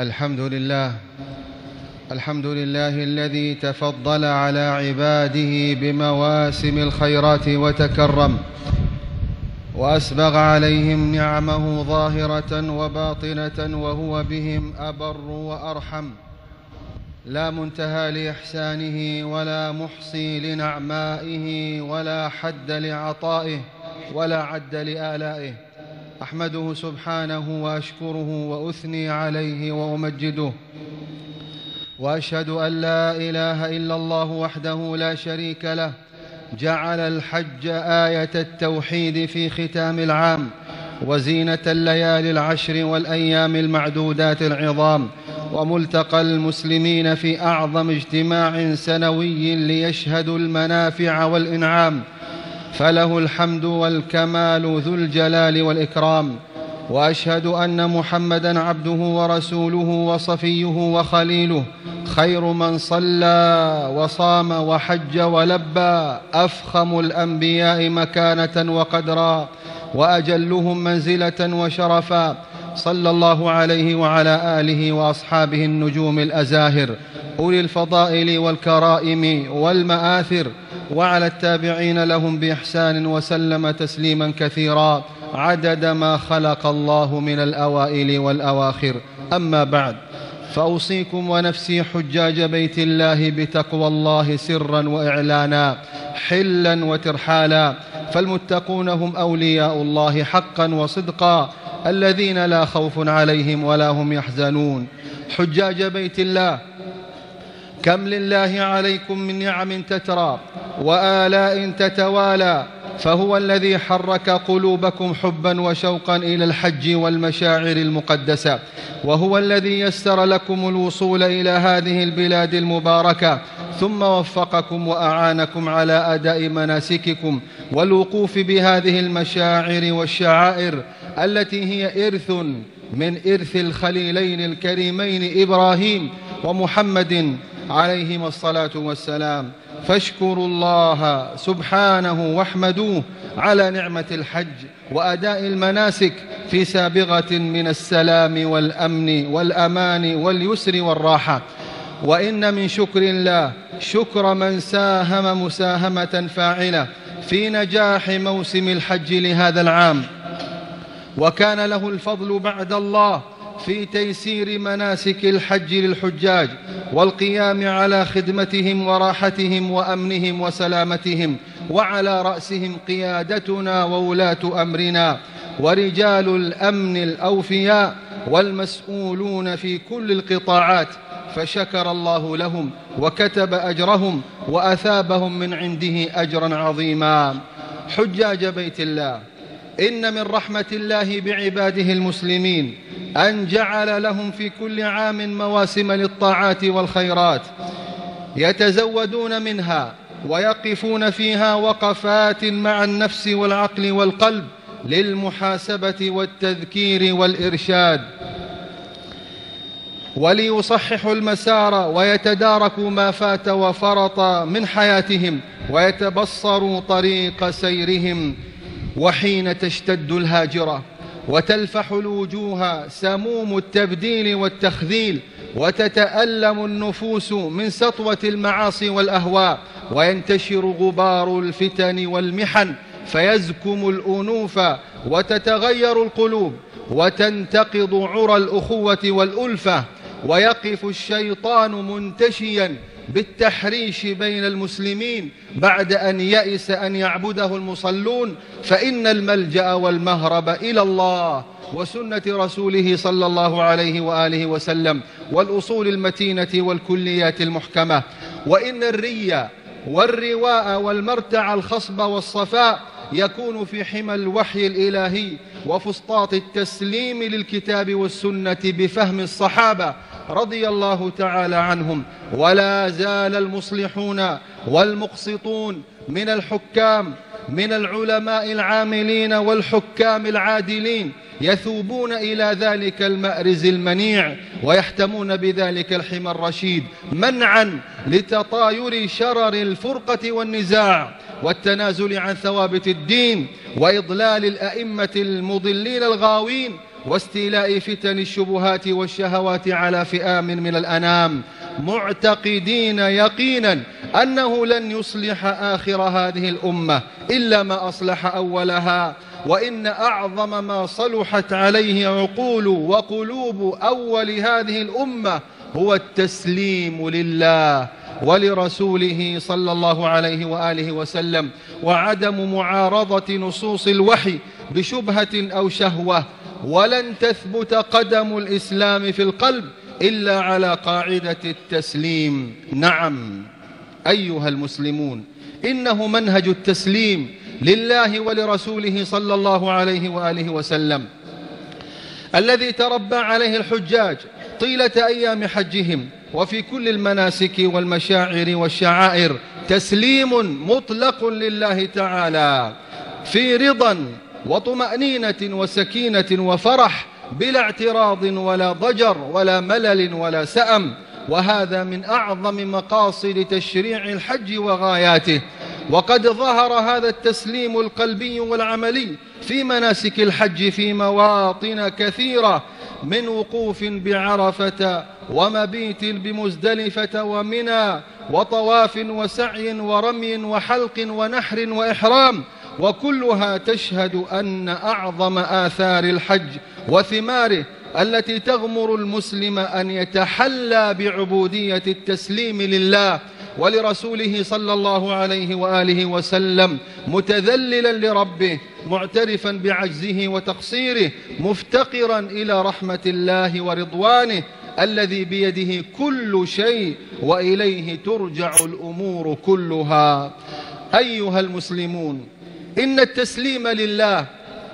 الحمد لله الحمد لله الذي تفضل على عباده بمواسم الخيرات وتكرم وأسبغ عليهم نعمه ظاهرة وباطنة وهو بهم أبر وأرحم. لا منتهى لإحسانه ولا محصي لنعمائه ولا حد لعطائه ولا عد لآلائه. أحمده سبحانه وأشكره وأثني عليه وأمجده وأشهد أن لا إله إلا الله وحده لا شريك له جعل الحج آية التوحيد في ختام العام وزينة الليالي العشر والأيام المعدودات العظام وملتقى المسلمين في أعظم اجتماع سنوي ليشهدوا المنافع والإنعام فله الحمد والكمال ذو الجلال والإكرام وأشهد أن محمدا عبده ورسوله وصفيه وخليله خير من صلى وصام وحج ولبى أفخم الأنبياء مكانة وقدرا وأجلهم منزلة وشرفا صلى الله عليه وعلى آله وأصحابه النجوم الأزاهر أولي الفضائل والكرائم والمآثر وعلى التابعين لهم بإحسان وسلم تسليما كثيرا عدد ما خلق الله من الأوائل والأواخر. أما بعد فأوصيكم ونفسي حجاج بيت الله بتقوى الله سرا وإعلانا حلا وترحالا فالمتقون هم أولياء الله حقا وصدقا الذين لا خوف عليهم ولا هم يحزنون. حجاج بيت الله كم لله عليكم من نعم تترى وآلاء تتوالى فهو الذي حرك قلوبكم حبا وشوقا إلى الحج والمشاعر المقدسة وهو الذي يسر لكم الوصول إلى هذه البلاد المباركة ثم وفقكم وأعانكم على أداء مناسككم والوقوف بهذه المشاعر والشعائر التي هي ارث من إرث الخليلين الكريمين إبراهيم ومحمد عليهما الصلاة والسلام. فاشكروا الله سبحانه واحمدوه على نعمة الحج وأداء المناسك في سابغة من السلام والأمن والأمان واليسر والراحة. وإن من شكر الله شكر من ساهم مساهمة فاعلة في نجاح موسم الحج لهذا العام. وكان له الفضل بعد الله في تيسير مناسك الحج للحجاج والقيام على خدمتهم وراحتهم وأمنهم وسلامتهم وعلى رأسهم قيادتنا وولاة أمرنا ورجال الأمن الأوفياء والمسؤولون في كل القطاعات فشكر الله لهم وكتب أجرهم وأثابهم من عنده أجرا عظيما. حجاج بيت الله. إن من رحمة الله بعباده المسلمين أن جعل لهم في كل عام مواسم للطاعات والخيرات يتزودون منها ويقفون فيها وقفات مع النفس والعقل والقلب للمحاسبة والتذكير والإرشاد. وليصححوا المسار ويتداركوا ما فات وفرط من حياتهم ويتبصروا طريق سيرهم. وحين تشتد الهاجرة وتلفح الوجوه سموم التبديل والتخذيل وتتألم النفوس من سطوة المعاصي والأهواء وينتشر غبار الفتن والمحن فيزكم الأنوف وتتغير القلوب وتنتقض عرى الأخوة والألفة ويقف الشيطان منتشيا بالتحريش بين المسلمين بعد أن يئس أن يعبده المصلون فإن الملجأ والمهرب إلى الله وسنة رسوله صلى الله عليه وآله وسلم والأصول المتينة والكليات المحكمة. وإن الري والرواء والمرتع الخصب والصفاء يكون في حمى الوحي الإلهي وفسطاط التسليم للكتاب والسنة بفهم الصحابة رضي الله تعالى عنهم. ولا زال المصلحون والمقسطون من الحكام من العلماء العاملين والحكام العادلين يثوبون إلى ذلك المأرز المنيع ويحتمون بذلك الحمى الرشيد منعا لتطاير شرر الفرقة والنزاع. والتنازل عن ثوابت الدين وإضلال الأئمة المضلين الغاوين واستيلاء فتن الشبهات والشهوات على فئام من الأنام معتقدين يقينا أنه لن يصلح آخر هذه الأمة إلا ما أصلح أولها وإن أعظم ما صلحت عليه عقول وقلوب أول هذه الأمة هو التسليم لله ولرسوله صلى الله عليه وآله وسلم وعدم معارضة نصوص الوحي بشبهة أو شهوة. ولن تثبت قدم الإسلام في القلب إلا على قاعدة التسليم. نعم أيها المسلمون إنه منهج التسليم لله ولرسوله صلى الله عليه وآله وسلم الذي تربى عليه الحجاج طيلة أيام حجهم. وفي كل المناسك والمشاعر والشعائر تسليم مطلق لله تعالى في رضا وطمأنينة وسكينة وفرح بلا اعتراض ولا ضجر ولا ملل ولا سأم. وهذا من أعظم مقاصد تشريع الحج وغاياته. وقد ظهر هذا التسليم القلبي والعملي في مناسك الحج في مواطن كثيرة من وقوف بعرفة ومبيت بمزدلفة ومنى وطواف وسعي ورمي وحلق ونحر وإحرام وكلها تشهد أن أعظم آثار الحج وثماره التي تغمر المسلم أن يتحلى بعبودية التسليم لله ولرسوله صلى الله عليه وآله وسلم متذللا لربه معترفا بعجزه وتقصيره مفتقرا إلى رحمة الله ورضوانه الذي بيده كل شيء وإليه ترجع الأمور كلها. أيها المسلمون إن التسليم لله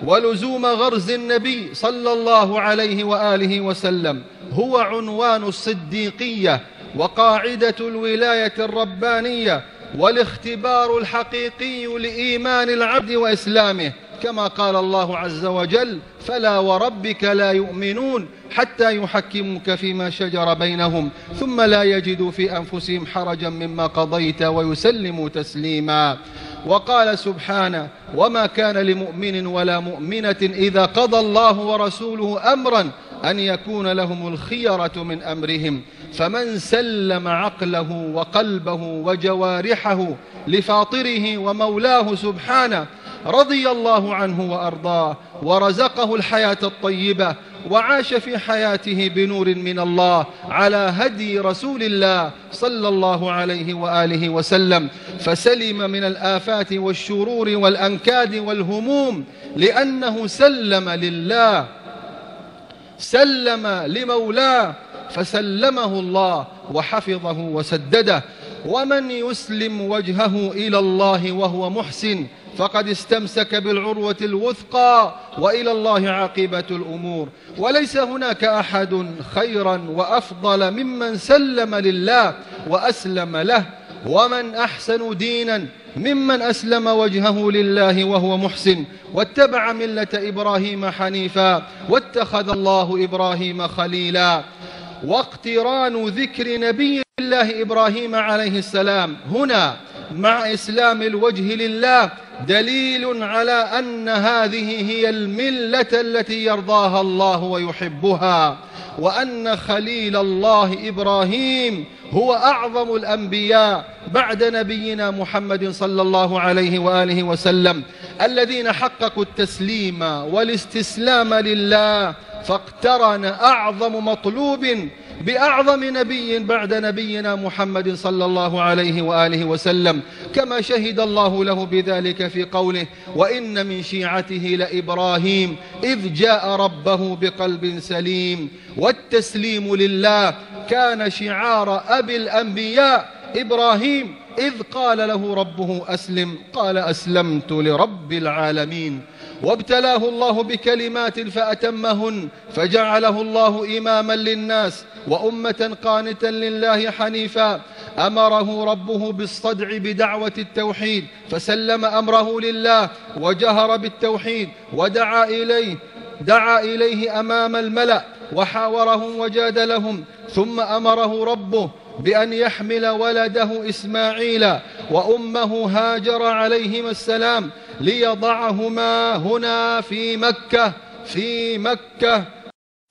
ولزوم غرز النبي صلى الله عليه وآله وسلم هو عنوان الصديقية وقاعدة الولاية الربانية والاختبار الحقيقي لإيمان العبد وإسلامه. كما قال الله عز وجل فلا وربك لا يؤمنون حتى يحكموك فيما شجر بينهم ثم لا يجدوا في أنفسهم حرجا مما قضيت ويسلموا تسليما وقال سبحانه وما كان لمؤمن ولا مؤمنة إذا قضى الله ورسوله أمرا أن يكون لهم الخيرة من أمرهم. فمن سلم عقله وقلبه وجوارحه لفاطره ومولاه سبحانه رضي الله عنه وأرضاه ورزقه الحياة الطيبة وعاش في حياته بنور من الله على هدي رسول الله صلى الله عليه وآله وسلم. فسلم من الآفات والشرور والأنكاد والهموم لأنه سلم لله. سلم لمولاه فسلمه الله وحفظه وسدده. ومن يسلم وجهه إلى الله وهو محسن فقد استمسك بالعروة الوثقى وإلى الله عاقبة الأمور. وليس هناك أحد خيرا وأفضل ممن سلم لله وأسلم له. ومن أحسن دينا ممن أسلم وجهه لله وهو محسن واتبع ملة إبراهيم حنيفا واتخذ الله إبراهيم خليلا. واقتران ذكر نبي الله إبراهيم عليه السلام. هنا مع إسلام الوجه لله دليل على أن هذه هي الملة التي يرضاها الله ويحبها. وأن خليل الله إبراهيم هو أعظم الأنبياء بعد نبينا محمد صلى الله عليه وآله وسلم الذين حققوا التسليم والاستسلام لله فاقترن أعظم مطلوب بأعظم نبي بعد نبينا محمد صلى الله عليه وآله وسلم كما شهد الله له بذلك في قوله وإن من شيعته لإبراهيم إذ جاء ربه بقلب سليم والتسليم لله كان شعار أبي الأنبياء إبراهيم إذ قال له ربه أسلم قال أسلمت لرب العالمين وابتلاه الله بكلمات فأتمهن فجعله الله إماما للناس وأمة قانتا لله حنيفا. أمره ربه بالصدع بدعوة التوحيد فسلم أمره لله وجهر بالتوحيد ودعا إليه دعا إليه أمام الملأ وحاورهم وجادلهم ثم أمره ربه بأن يحمل ولده إسماعيل وأمه هاجر عليهما السلام ليضعهما هنا في مكة في مكة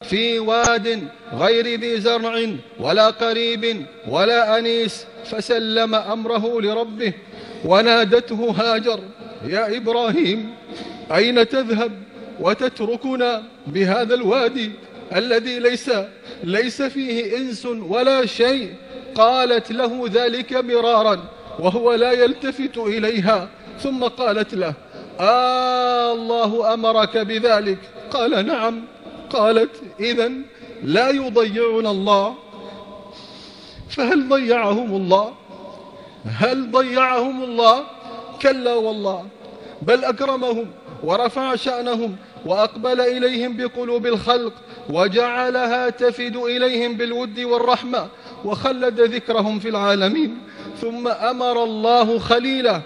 في واد غير ذي زرع ولا قريب ولا أنيس فسلم أمره لربه ونادته هاجر يا إبراهيم أين تذهب وتتركنا بهذا الوادي؟ الذي ليس ليس فيه إنس ولا شيء قالت له ذلك مرارا وهو لا يلتفت إليها ثم قالت له آه الله أمرك بذلك. قال نعم. قالت إذا لا يضيعنا الله. فهل ضيعهم الله؟ هل ضيعهم الله؟ كلا والله. بل أكرمهم ورفع شأنهم وأقبل إليهم بقلوب الخلق وجعلها تفد إليهم بالود والرحمة وخلد ذكرهم في العالمين. ثم أمر الله خليله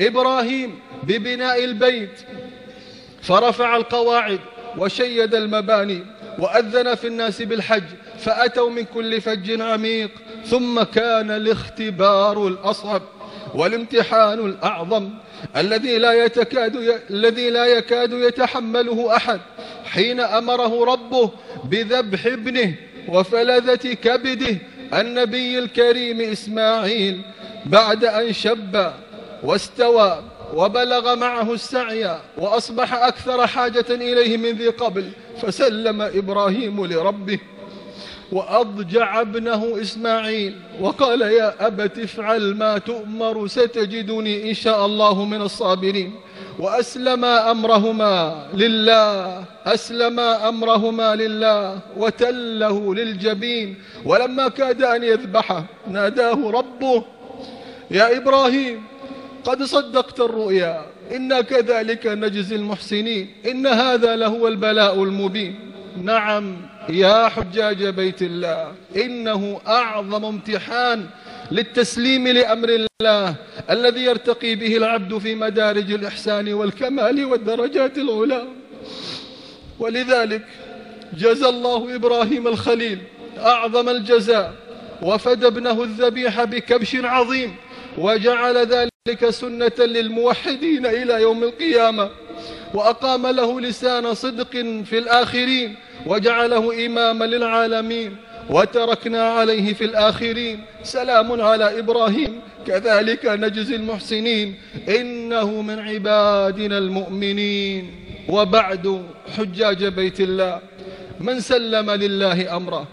إبراهيم ببناء البيت. فرفع القواعد وشيد المباني وأذن في الناس بالحج فأتوا من كل فج عميق. ثم كان الاختبار الأصعب. والامتحان الأعظم الذي لا يتكاد ي... الذي لا يكاد يتحمله أحد حين أمره ربه بذبح ابنه وفلذة كبده النبي الكريم إسماعيل بعد أن شب واستوى وبلغ معه السعي وأصبح أكثر حاجة إليه من ذي قبل فسلم إبراهيم لربه. وأضجع ابنه إسماعيل وقال يا أبت افعل ما تؤمر ستجدني إن شاء الله من الصابرين وأسلم أمرهما لله أسلم أمرهما لله وتله للجبين ولما كاد أن يذبحه ناداه ربه يا إبراهيم قد صدقت الرؤيا إنا كذلك نجزي المحسنين إن هذا لهو البلاء المبين نعم يا حجاج بيت الله إنه أعظم امتحان للتسليم لأمر الله الذي يرتقي به العبد في مدارج الإحسان والكمال والدرجات العلى. ولذلك جزى الله إبراهيم الخليل أعظم الجزاء وفدى ابنه الذبيح بكبش عظيم وجعل ذلك سنة للموحدين إلى يوم القيامة وأقام له لسان صدق في الآخرين وجعله إماما للعالمين وتركنا عليه في الآخرين. سلام على إبراهيم. كذلك نجزي المحسنين. إنه من عبادنا المؤمنين. وبعد حجاج بيت الله. من سلم لله أمره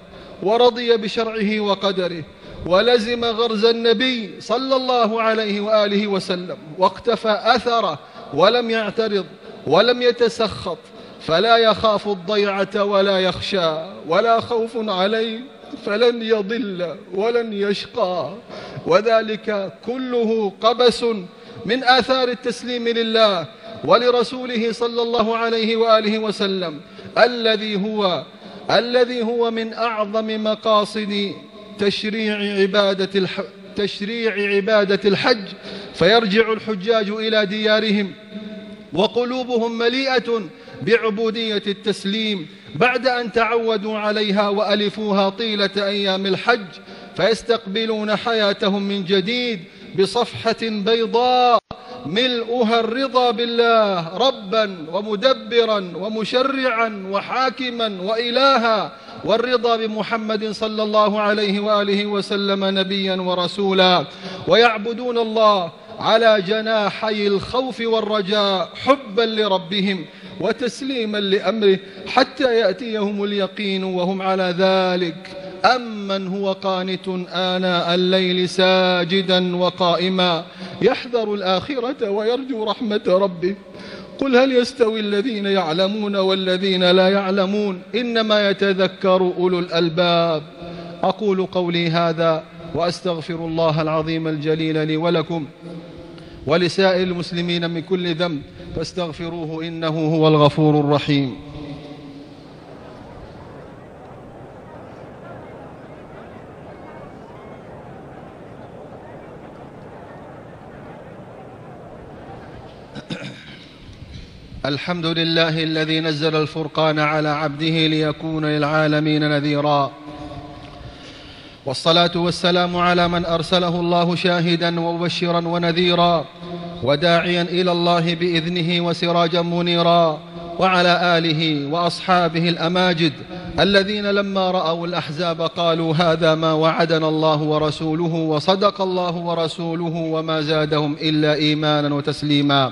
ورضي بشرعه وقدره ولزم غرز النبي صلى الله عليه وآله وسلم واقتفى أثره ولم يعترض ولم يتسخط فلا يخاف الضيعة ولا يخشى ولا خوف عليه فلن يضل ولن يشقى وذلك كله قبس من آثار التسليم لله ولرسوله صلى الله عليه وآله وسلم الذي هو الذي هو من أعظم مقاصد تشريع عبادة. تشريع عبادة الحج فيرجع الحجاج إلى ديارهم وقلوبهم مليئة بعبودية التسليم بعد أن تعودوا عليها وألفوها طيلة أيام الحج فيستقبلون حياتهم من جديد بصفحة بيضاء ملؤها الرضا بالله ربا ومدبرا ومشرعا وحاكما وإلها والرضا بمحمد صلى الله عليه وآله وسلم نبيا ورسولا. ويعبدون الله على جناحي الخوف والرجاء حبا لربهم وتسليما لأمره حتى يأتيهم اليقين وهم على ذلك. أمن هو قانت آناء الليل ساجدا وقائما. يحذر الآخرة ويرجو رحمة ربه. قل هل يستوي الذين يعلمون والذين لا يعلمون؟ إنما يتذكر أولو الألباب. أقول قولي هذا وأستغفر الله العظيم الجليل لي ولكم. ولسائر المسلمين من كل ذنب فاستغفروه إنه هو الغفور الرحيم. الحمد لله الذي نزل الفرقان على عبده ليكون للعالمين نذيرا. والصلاة والسلام على من أرسله الله شاهدا ومبشرا ونذيرا وداعيا إلى الله بإذنه وسراجا منيرا وعلى آله وأصحابه الأماجد الذين لما رأوا الأحزاب قالوا هذا ما وعدنا الله ورسوله وصدق الله ورسوله وما زادهم إلا إيمانا وتسليما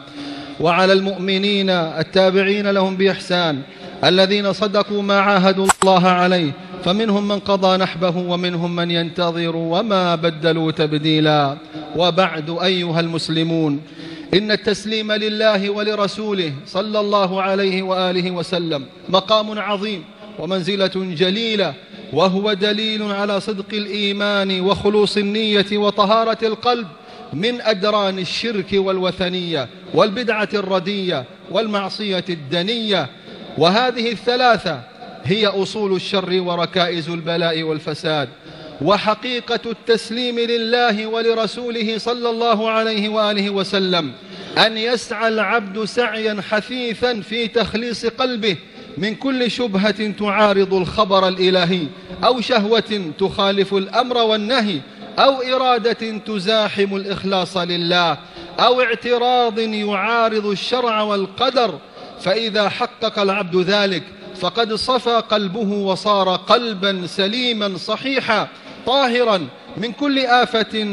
وعلى المؤمنين التابعين لهم بإحسان الذين صدقوا ما عاهدوا الله عليه فمنهم من قضى نحبه ومنهم من ينتظر وما بدلوا تبديلا. وبعد أيها المسلمون إن التسليم لله ولرسوله صلى الله عليه وآله وسلم مقام عظيم ومنزلة جليلة وهو دليل على صدق الإيمان وخلوص النية وطهارة القلب من أدران الشرك والوثنية والبدعة الردية والمعصية الدنية. وهذه الثلاثة هي أصول الشر وركائز البلاء والفساد وحقيقة التسليم لله ولرسوله صلى الله عليه وآله وسلم أن يسعى العبد سعيا حثيثا في تخليص قلبه من كل شبهة تعارض الخبر الإلهي أو شهوة تخالف الأمر والنهي أو إرادة تزاحم الإخلاص لله أو اعتراض يعارض الشرع والقدر فإذا حقق العبد ذلك فقد صفى قلبه وصار قلبا سليما صحيحا طاهرا من كل آفة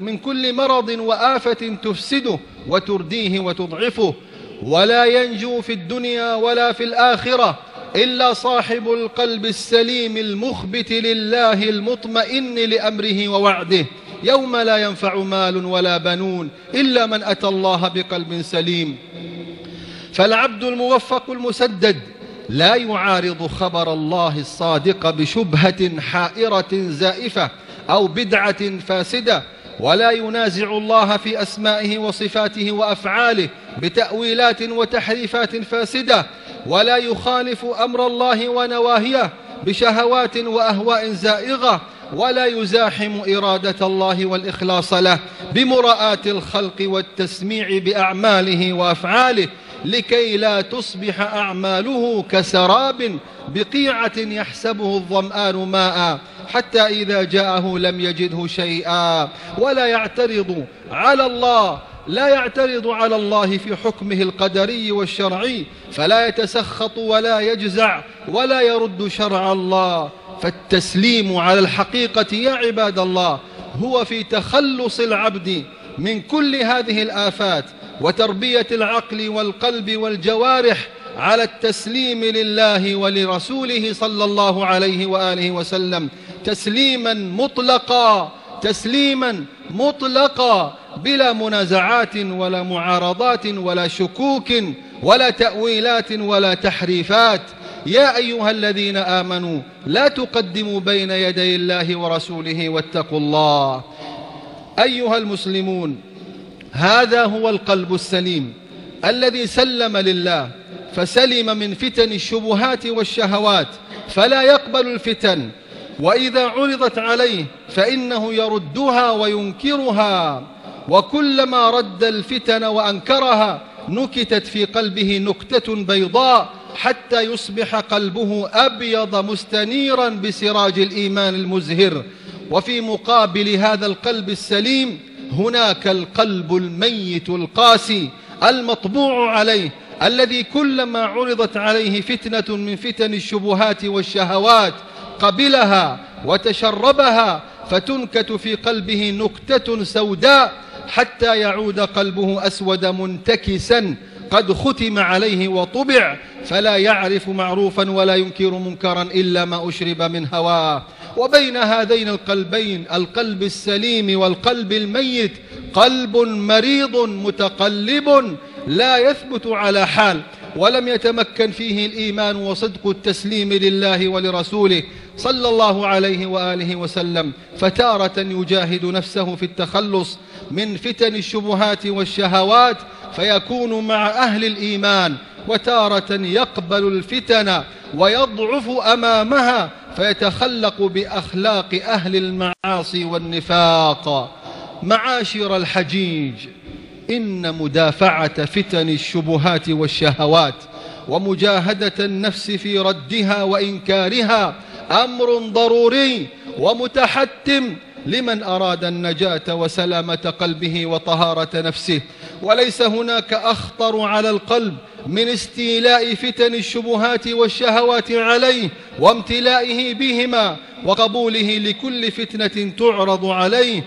من كل مرض وآفة تفسده وترديه وتضعفه. ولا ينجو في الدنيا ولا في الآخرة إلا صاحب القلب السليم المخبت لله المطمئن لأمره ووعده. يوم لا ينفع مال ولا بنون إلا من أتى الله بقلب سليم. فالعبد الموفق المسدد لا يعارض خبر الله الصادق بشبهة حائرة زائفة أو بدعة فاسدة ولا ينازع الله في أسمائه وصفاته وأفعاله بتأويلات وتحريفات فاسدة ولا يخالف أمر الله ونواهيه بشهوات وأهواء زائغة ولا يزاحم إرادة الله والإخلاص له بمراءاة الخلق والتسميع بأعماله وأفعاله لكي لا تصبح أعماله كسراب بقيعة يحسبه الظمآن ماء حتى إذا جاءه لم يجده شيئا. ولا يعترض على الله لا يعترض على الله في حكمه القدري والشرعي فلا يتسخط ولا يجزع ولا يرد شرع الله. فالتسليم على الحقيقة يا عباد الله هو في تخلص العبد من كل هذه الآفات وتربية العقل والقلب والجوارح على التسليم لله ولرسوله صلى الله عليه وآله وسلم. تسليما مطلقا تسليما مطلقا بلا منازعات ولا معارضات ولا شكوك ولا تأويلات ولا تحريفات. يا أيها الذين آمنوا لا تقدموا بين يدي الله ورسوله واتقوا الله. أيها المسلمون هذا هو القلب السليم الذي سلم لله فسلم من فتن الشبهات والشهوات فلا يقبل الفتن. وإذا عرضت عليه فإنه يردها وينكرها. وكلما رد الفتن وأنكرها نكتت في قلبه نكتة بيضاء حتى يصبح قلبه أبيض مستنيرا بسراج الإيمان المزهر. وفي مقابل هذا القلب السليم هناك القلب الميت القاسي المطبوع عليه الذي كلما عرضت عليه فتنة من فتن الشبهات والشهوات قبلها وتشربها فتنكت في قلبه نكتة سوداء حتى يعود قلبه أسود منتكسا قد ختم عليه وطبع فلا يعرف معروفا ولا ينكر منكرا إلا ما أشرب من هواه. وبين هذين القلبين القلب السليم والقلب الميت قلب مريض متقلب لا يثبت على حال ولم يتمكن فيه الإيمان وصدق التسليم لله ولرسوله صلى الله عليه وآله وسلم فتارة يجاهد نفسه في التخلص من فتن الشبهات والشهوات فيكون مع أهل الإيمان وتارة يقبل الفتن ويضعف أمامها فيتخلق بأخلاق أهل المعاصي والنفاق. معاشر الحجيج إن مدافعة فتن الشبهات والشهوات ومجاهدة النفس في ردها وإنكارها أمر ضروري ومتحتم لمن أراد النجاة وسلامة قلبه وطهارة نفسه. وليس هناك أخطر على القلب من استيلاء فتن الشبهات والشهوات عليه وامتلائه بهما وقبوله لكل فتنة تعرض عليه.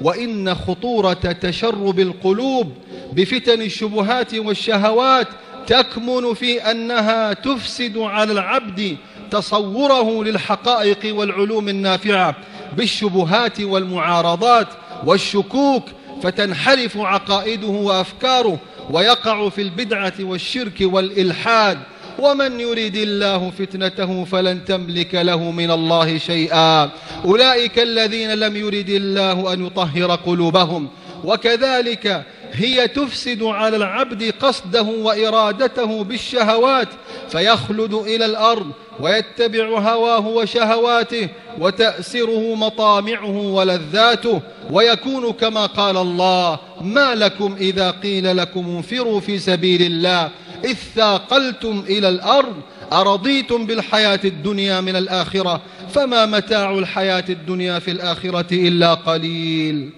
وإن خطورة تشرب القلوب بفتن الشبهات والشهوات تكمن في أنها تفسد على العبد تصوره للحقائق والعلوم النافعة بالشبهات والمعارضات والشكوك فتنحرف عقائده وأفكاره ويقع في البدعة والشرك والإلحاد. ومن يريد الله فتنته فلن تملك له من الله شيئا. أولئك الذين لم يرد الله أن يطهر قلوبهم. وكذلك هي تفسد على العبد قصده وإرادته بالشهوات فيخلد إلى الأرض ويتبع هواه وشهواته وتأسره مطامعه ولذاته ويكون كما قال الله ما لكم إذا قيل لكم انفروا في سبيل الله إذ ثاقلتم إلى الأرض أرضيتم بالحياة الدنيا من الآخرة فما متاع الحياة الدنيا في الآخرة إلا قليل.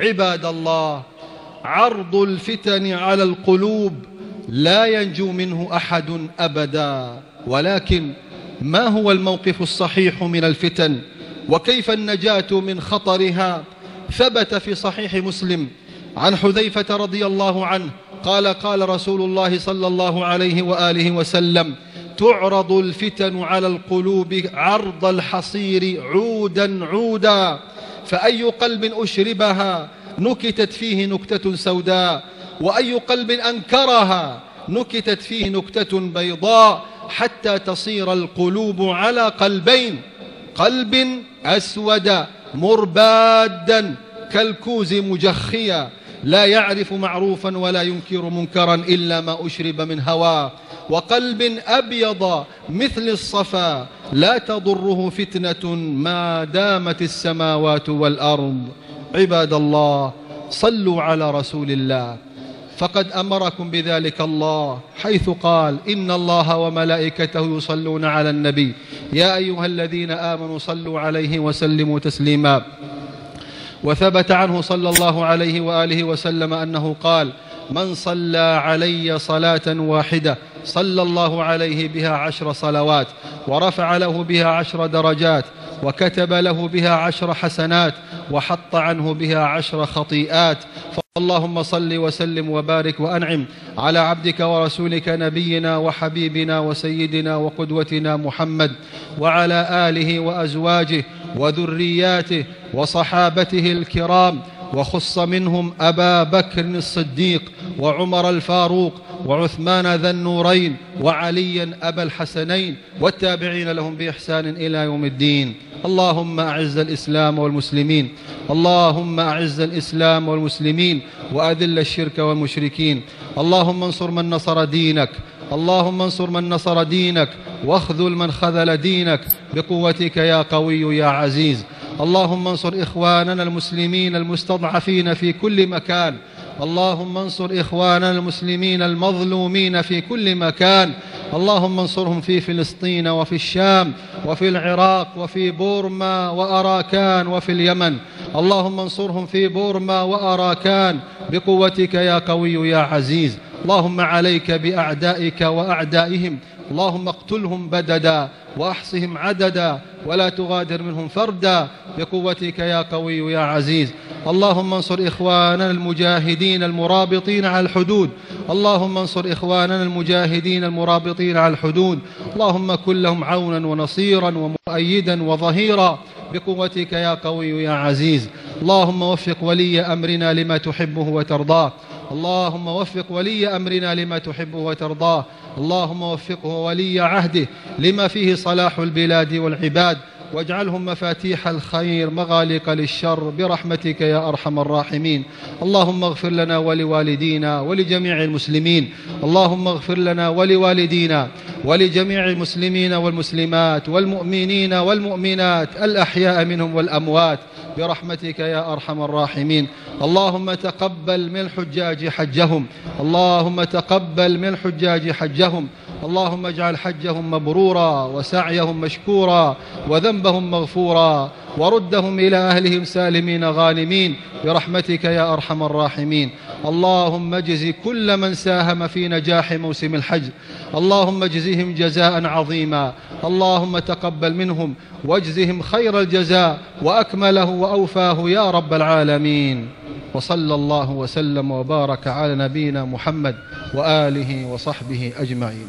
عباد الله عرض الفتن على القلوب لا ينجو منه أحد أبدا. ولكن ما هو الموقف الصحيح من الفتن؟ وكيف النجاة من خطرها؟ ثبت في صحيح مسلم عن حذيفة رضي الله عنه قال قال رسول الله صلى الله عليه وآله وسلم تعرض الفتن على القلوب عرض الحصير عودا عودا فأي قلب أشربها نكتت فيه نكتة سوداء وأي قلب أنكرها نكتت فيه نكتة بيضاء حتى تصير القلوب على قلبين قلب أسود مربادا كالكوز مجخيا لا يعرف معروفا ولا ينكر منكرا إلا ما أشرب من هواه وقلب أبيض مثل الصفا لا تضره فتنة ما دامت السماوات والأرض. عباد الله صلوا على رسول الله. فقد أمركم بذلك الله حيث قال إن الله وملائكته يصلون على النبي. يا أيها الذين آمنوا صلوا عليه وسلموا تسليما. وثبت عنه صلى الله عليه وآله وسلم أنه قال من صلى علي صلاة واحدة صلى الله عليه بها عشر صلوات ورفع له بها عشر درجات وكتب له بها عشر حسنات وحط عنه بها عشر خطيئات. اللهم صل وسلم وبارك وأنعم على عبدك ورسولك نبينا وحبيبنا وسيدنا وقدوتنا محمد وعلى آله وأزواجه وذرياته وصحابته الكرام. وخص منهم أبا بكر الصديق وعمر الفاروق وعثمان ذا النورين وعليا أبا الحسنين والتابعين لهم بإحسان إلى يوم الدين. اللهم أعز الإسلام والمسلمين. اللهم أعز الإسلام والمسلمين وأذل الشرك والمشركين. اللهم انصر من نصر دينك. اللهم انصر من نصر دينك واخذل من خذل دينك. بقوتك يا قوي يا عزيز. اللهم انصر إخواننا المسلمين المستضعفين في كل مكان. اللهم انصر إخواننا المسلمين المظلومين في كل مكان. اللهم انصرهم في فلسطين وفي الشام وفي العراق وفي بورما وأراكان وفي اليمن. اللهم انصرهم في بورما وأراكان. بقوتك يا قوي يا عزيز. اللهم عليك بأعدائك وأعدائهم. اللهم اقتلهم بددا. وأحصهم عددا ولا تغادر منهم فردا بقوتك يا قوي يا عزيز. اللهم انصر إخواننا المجاهدين المرابطين على الحدود. اللهم انصر إخواننا المجاهدين المرابطين على الحدود. اللهم كن لهم عونا ونصيرا ومؤيدا وظهيرا بقوتك يا قوي يا عزيز. اللهم وفق ولي أمرنا لما تحبه وترضاه. اللهم وفق ولي أمرنا لما تحبه وترضاه. اللهم وفقه ولي عهده لما فيه صلاح البلاد والعباد واجعلهم مفاتيح الخير مغالق للشر برحمتك يا أرحم الراحمين. اللهم اغفر لنا ولوالدينا ولجميع المسلمين. اللهم اغفر لنا ولوالدينا ولجميع المسلمين والمسلمات والمؤمنين والمؤمنات الأحياء منهم والأموات برحمتك يا أرحم الراحمين. اللهم تقبل من الحجاج حجهم. اللهم تقبل من الحجاج حجهم. اللهم اجعل حجهم مبرورا وسعيهم مشكورا وذنبهم مغفورا وردهم إلى أهلهم سالمين غانمين برحمتك يا أرحم الراحمين. اللهم اجز كل من ساهم في نجاح موسم الحج. اللهم اجزهم جزاء عظيما. اللهم تقبل منهم واجزهم خير الجزاء وأكمله وأوفاه يا رب العالمين. وصلى الله وسلم وبارك على نبينا محمد وآله وصحبه أجمعين.